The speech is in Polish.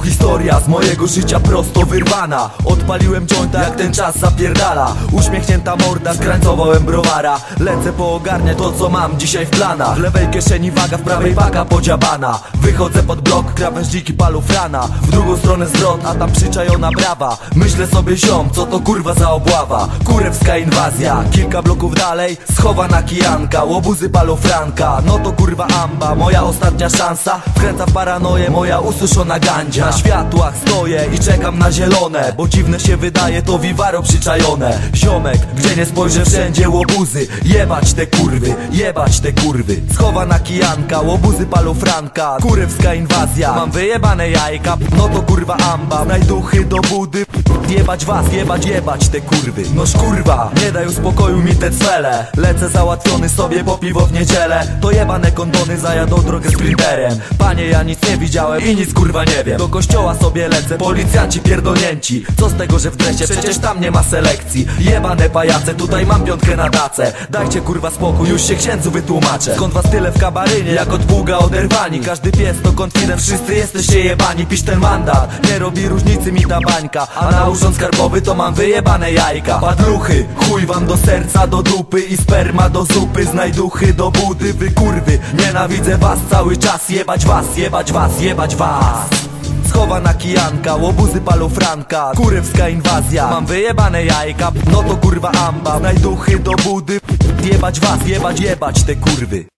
Historia z mojego życia prosto wyrwana. Odpaliłem jointa jak ten czas zapierdala. Uśmiechnięta morda, skrańcowałem browara. Lecę poogarniać to co mam dzisiaj w planach. W lewej kieszeni waga, w prawej waga podziabana. Wychodzę pod blok, krawężniki palufrana W drugą stronę zwrot, a tam przyczajona brawa. Myślę sobie ziom, co to kurwa za obława. Kurewska inwazja, kilka bloków dalej Schowana kijanka, łobuzy palufranka No to kurwa amba, moja ostatnia szansa. Wkręca w paranoję moja ususzona gandzia Na światłach stoję i czekam na zielone Bo dziwne się wydaje to wiwaro przyczajone. Ziomek, gdzie nie spojrzę wszędzie łobuzy. Jebać te kurwy, jebać te kurwy. Schowana kijanka, łobuzy palufranka Kurewska inwazja, mam wyjebane jajka. No to kurwa amba, najduchy do budy Jebać was, jebać, jebać te kurwy. Noż kurwa, nie daj spokoju mi te cele Lecę załatwiony sobie po piwo w niedzielę. To jebane kondony zajadą drogę sprinterem Panie, ja nic nie widziałem i nic kurwa nie wiem. Do kościoła sobie lecę, policjanci pierdolnięci. Co z tego, że w dresie, przecież tam nie ma selekcji. Jebane pajace, tutaj mam piątkę na tacę Dajcie kurwa spokój, już się księdzu wytłumaczę. Skąd was tyle w kabarynie, jak od pługa oderwani. Każdy pies to konfident, wszyscy jesteście jebani. Pisz ten mandat, nie robi różnicy mi ta bańka A na urząd skarbowy to mam wyjebane jajka. Padluchy, chuj wam do serca, do dupy I sperma do zupy, znajduchy do budy Wy kurwy, nienawidzę was cały czas Jebać was, jebać was, jebać was. Schowana kijanka, łobuzy palufranka Kurewska inwazja, mam wyjebane jajka. No to kurwa amba, najduchy do budy Jebać was, jebać, jebać te kurwy